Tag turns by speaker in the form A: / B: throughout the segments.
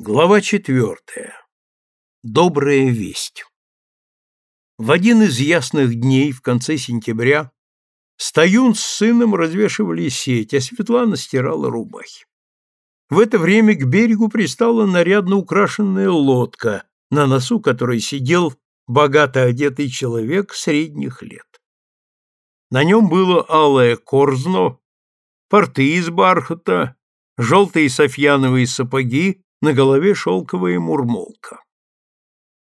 A: Глава четвертая. Добрая весть. В один из ясных дней в конце сентября Стоюн с сыном развешивали сеть, а Светлана стирала рубахи. В это время к берегу пристала нарядно украшенная лодка, на носу которой сидел богато одетый человек средних лет. На нем было алое корзно, порты из бархата, желтые софьяновые сапоги на голове шелковая мурмолка.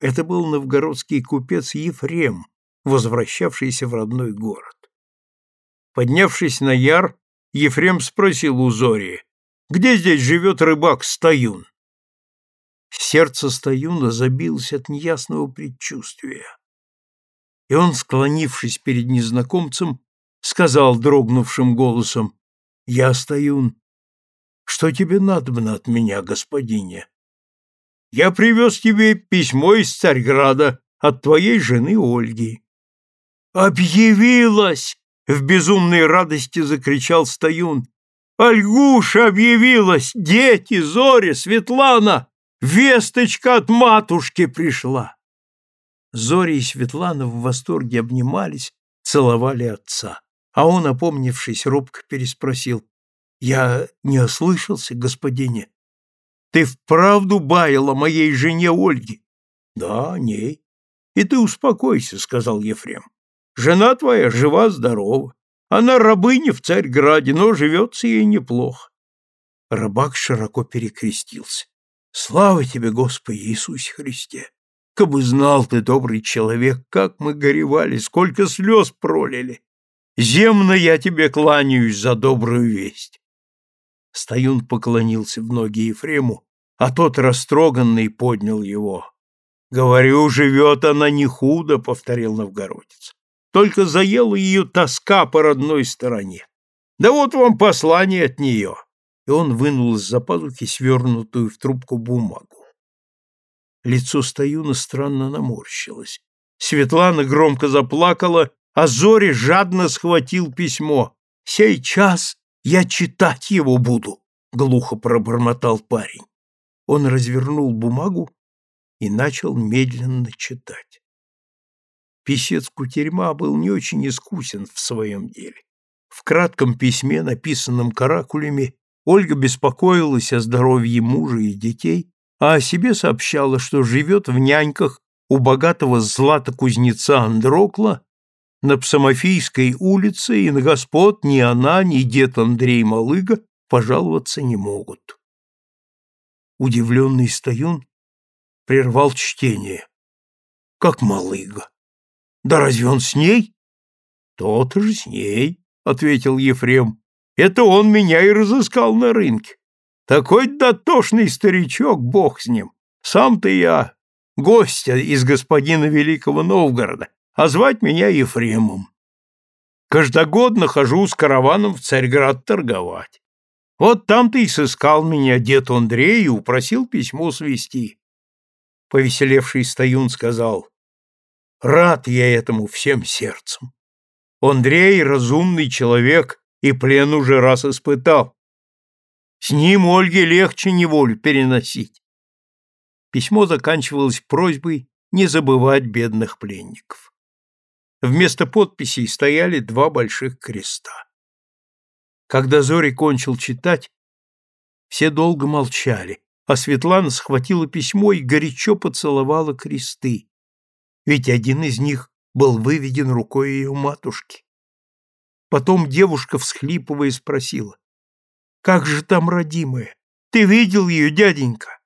A: Это был новгородский купец Ефрем, возвращавшийся в родной город. Поднявшись на яр, Ефрем спросил у Зори, где здесь живет рыбак Стоюн? Сердце Стоюна забилось от неясного предчувствия. И он, склонившись перед незнакомцем, сказал дрогнувшим голосом, «Я, Стоюн, что тебе надобно от меня, господине? Я привез тебе письмо из Царьграда от твоей жены Ольги. Объявилась! В безумной радости закричал Стоюн. Альгуша объявилась! Дети, Зоря, Светлана! Весточка от матушки пришла! Зоря и Светлана в восторге обнимались, целовали отца. А он, опомнившись, робко переспросил. Я не ослышался, господине. Ты вправду баяла моей жене Ольге? Да, ней. И ты успокойся, сказал Ефрем. Жена твоя жива-здорова. Она рабыня в Царьграде, но живется ей неплохо. Рабак широко перекрестился. Слава тебе, Господи Иисусе Христе! Кабы знал ты, добрый человек, как мы горевали, сколько слез пролили. Земно я тебе кланяюсь за добрую весть. Стоюн поклонился в ноги Ефрему, а тот, растроганный, поднял его. «Говорю, живет она не худо», — повторил новгородец. «Только заела ее тоска по родной стороне. Да вот вам послание от нее». И он вынул из-за пазухи свернутую в трубку бумагу. Лицо Стоюна странно наморщилось. Светлана громко заплакала, а Зори жадно схватил письмо. «Сей час я читать его буду, глухо пробормотал парень. Он развернул бумагу и начал медленно читать. Писец Кутерьма был не очень искусен в своем деле. В кратком письме, написанном каракулями, Ольга беспокоилась о здоровье мужа и детей, а о себе сообщала, что живет в няньках у богатого злата-кузнеца Андрокла на Псамофийской улице и на господ ни она, ни дед Андрей Малыга пожаловаться не могут. Удивленный Стоюн прервал чтение. Как Малыга? Да разве он с ней? Тот же с ней, ответил Ефрем. Это он меня и разыскал на рынке. Такой дотошный старичок, бог с ним. Сам-то я гостя из господина Великого Новгорода, а звать меня Ефремом. Каждогодно хожу с караваном в Царьград торговать. Вот там-то и сыскал меня дед Андрей и упросил письмо свести. Повеселевший Стоюн сказал, «Рад я этому всем сердцем. Андрей — разумный человек, и плен уже раз испытал. С ним Ольге легче неволю переносить». Письмо заканчивалось просьбой не забывать бедных пленников. Вместо подписей стояли два больших креста. Когда Зори кончил читать, все долго молчали, а Светлана схватила письмо и горячо поцеловала кресты, ведь один из них был выведен рукой ее матушки. Потом девушка, всхлипывая, спросила, «Как же там родимая? Ты видел ее, дяденька?»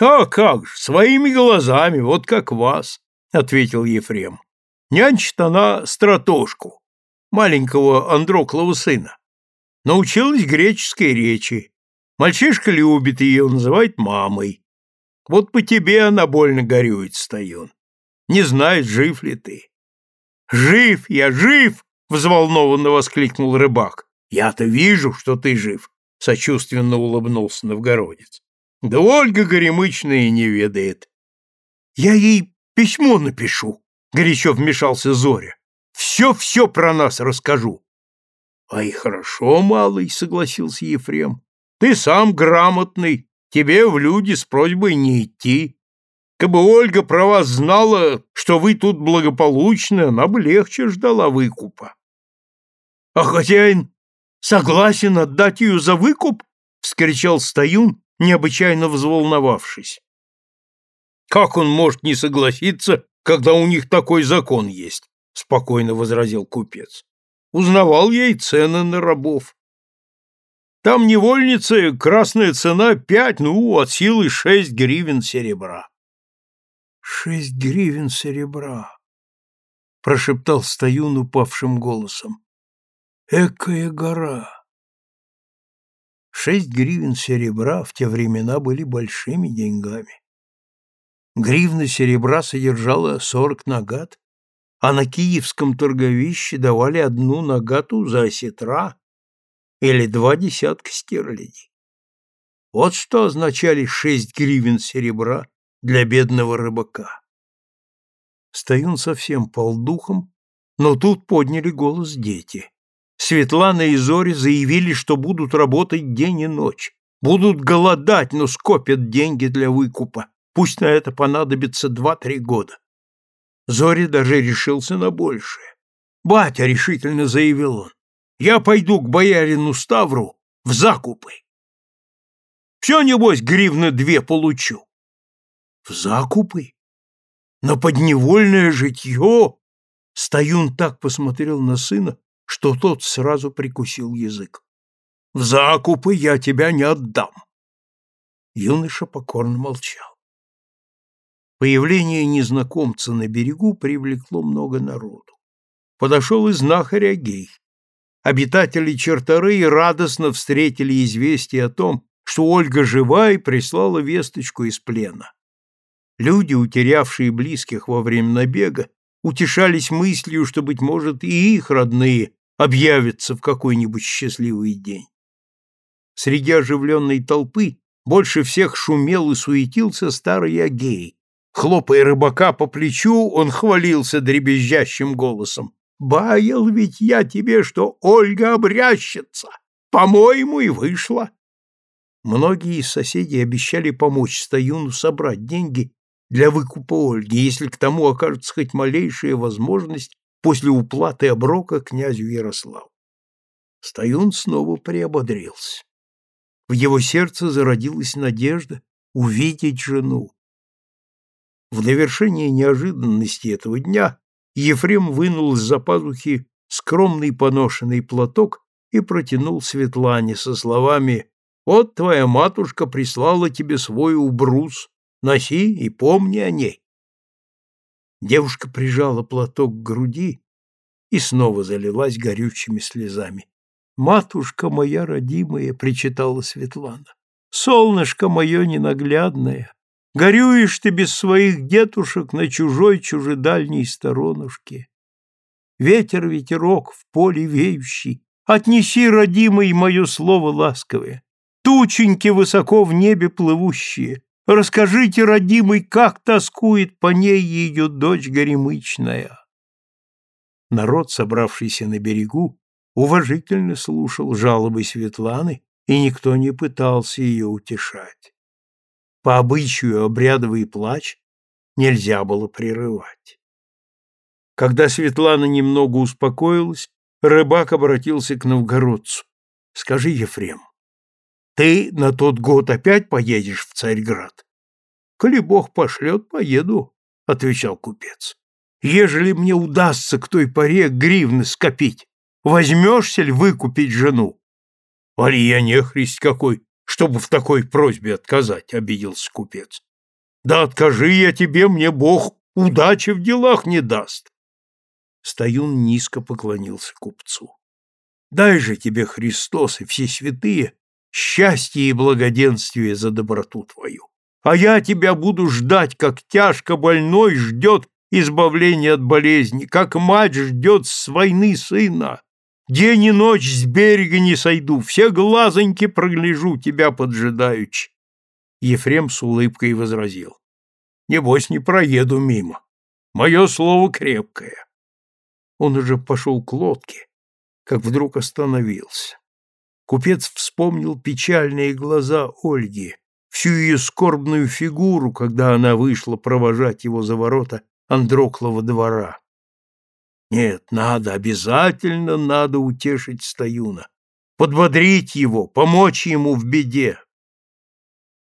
A: «А как же, своими глазами, вот как вас», — ответил Ефрем. Нянчит она стратошку, маленького Андроклова сына. Научилась греческой речи. Мальчишка любит ее, называет мамой. Вот по тебе она больно горюет, Стоян. Не знает, жив ли ты. «Жив я, жив!» — взволнованно воскликнул рыбак. «Я-то вижу, что ты жив», — сочувственно улыбнулся новгородец. «Да Ольга Горемычная не ведает. Я ей письмо напишу», — горячо вмешался Зоря. «Все-все про нас расскажу». «А и хорошо, малый», — согласился Ефрем. «Ты сам грамотный, тебе в люди с просьбой не идти. Кабы Ольга про вас знала, что вы тут благополучны, она бы легче ждала выкупа. — А хозяин согласен отдать ее за выкуп? — вскричал Стоюн, необычайно взволновавшись. — Как он может не согласиться, когда у них такой закон есть? — спокойно возразил купец. — Узнавал я и цены на рабов. Там невольницы красная цена пять, ну, от силы шесть гривен серебра. — Шесть гривен серебра, — прошептал Стоюн упавшим голосом. — Экая гора! Шесть гривен серебра в те времена были большими деньгами. Гривна серебра содержала сорок нагат, а на киевском торговище давали одну нагату за осетра или два десятка стерлядей. Вот что означали шесть гривен серебра для бедного рыбака. Стоюн совсем пал духом, но тут подняли голос дети. Светлана и Зори заявили, что будут работать день и ночь, будут голодать, но скопят деньги для выкупа. Пусть на это понадобится два-три года. Зори даже решился на большее. «Батя», — решительно заявил он, — «я пойду к боярину Ставру в закупы. Все, небось, гривны две получу». «В закупы? На подневольное житье?» Стоюн так посмотрел на сына, что тот сразу прикусил язык. «В закупы я тебя не отдам!» Юноша покорно молчал. Появление незнакомца на берегу привлекло много народу. Подошел и знахарь Агей. Обитатели Черторы радостно встретили известие о том, что Ольга жива и прислала весточку из плена. Люди, утерявшие близких во время набега, утешались мыслью, что, быть может, и их родные объявится в какой-нибудь счастливый день. Среди оживленной толпы больше всех шумел и суетился старый Агей. Хлопая рыбака по плечу, он хвалился дребезжащим голосом. «Баял ведь я тебе, что Ольга обрящется! По-моему, и вышла!» Многие из соседей обещали помочь Стоюну собрать деньги для выкупа Ольги, если к тому окажется хоть малейшая возможность после уплаты оброка князю Ярославу. Стоюн снова приободрился. В его сердце зародилась надежда увидеть жену. В довершение неожиданности этого дня Ефрем вынул из-за пазухи скромный поношенный платок и протянул Светлане со словами «Вот твоя матушка прислала тебе свой убрус, носи и помни о ней». Девушка прижала платок к груди и снова залилась горючими слезами. «Матушка моя родимая!» — причитала Светлана. «Солнышко мое ненаглядное! Горюешь ты без своих детушек на чужой чужедальней сторонушке. Ветер, ветерок в поле веющий, отнеси, родимый, мое слово ласковое. Тученьки высоко в небе плывущие, Расскажите, родимый, как тоскует по ней ее дочь горемычная. Народ, собравшийся на берегу, уважительно слушал жалобы Светланы, и никто не пытался ее утешать. По обычаю обрядовый плач нельзя было прерывать. Когда Светлана немного успокоилась, рыбак обратился к новгородцу. — Скажи, Ефрем, ты на тот год опять поедешь в Царьград? Коли Бог пошлет, поеду, — отвечал купец. Ежели мне удастся к той поре гривны скопить, возьмешься ли выкупить жену? Али я нехрист какой, чтобы в такой просьбе отказать, — обиделся купец. Да откажи я тебе, мне Бог удачи в делах не даст. Стоюн низко поклонился купцу. Дай же тебе, Христос и все святые, счастье и благоденствие за доброту твою. А я тебя буду ждать, как тяжко больной ждет избавления от болезни, как мать ждет с войны сына. День и ночь с берега не сойду, все глазоньки прогляжу тебя поджидаючи. Ефрем с улыбкой возразил. Небось, не проеду мимо. Мое слово крепкое. Он уже пошел к лодке, как вдруг остановился. Купец вспомнил печальные глаза Ольги, всю ее скорбную фигуру, когда она вышла провожать его за ворота Андроклова двора. Нет, надо, обязательно надо утешить Стоюна, подбодрить его, помочь ему в беде.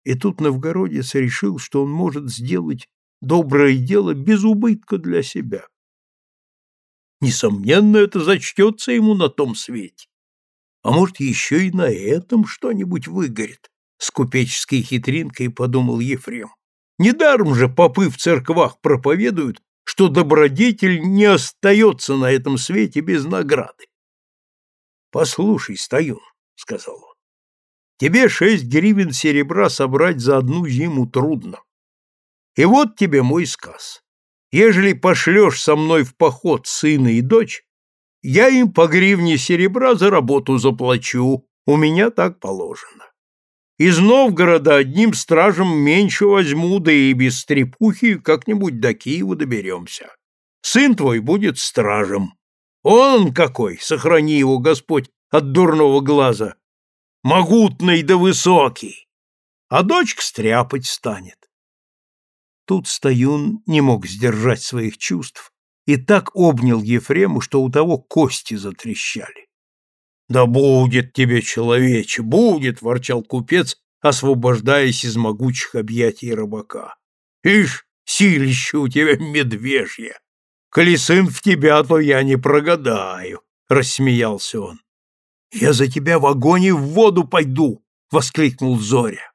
A: И тут новгородец решил, что он может сделать доброе дело без убытка для себя. Несомненно, это зачтется ему на том свете. А может, еще и на этом что-нибудь выгорит, с купеческой хитринкой подумал Ефрем. Недаром же попы в церквах проповедуют, что добродетель не остается на этом свете без награды. «Послушай, Стоюн», — сказал он, — «тебе шесть гривен серебра собрать за одну зиму трудно. И вот тебе мой сказ. Ежели пошлешь со мной в поход сына и дочь, я им по гривне серебра за работу заплачу, у меня так положено. Из Новгорода одним стражем меньше возьму, да и без стрепухи как-нибудь до Киева доберемся. Сын твой будет стражем. Он какой, сохрани его Господь от дурного глаза, могутный да высокий, а дочка стряпать станет. Тут Стоюн не мог сдержать своих чувств и так обнял Ефрему, что у того кости затрещали. «Да будет тебе, человече, будет!» — ворчал купец, освобождаясь из могучих объятий рыбака. «Ишь, силище у тебя медвежье! Коли в тебя, то я не прогадаю!» — рассмеялся он. «Я за тебя в огонь и в воду пойду!» — воскликнул Зоря.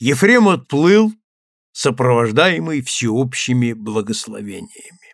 A: Ефрем отплыл, сопровождаемый всеобщими благословениями.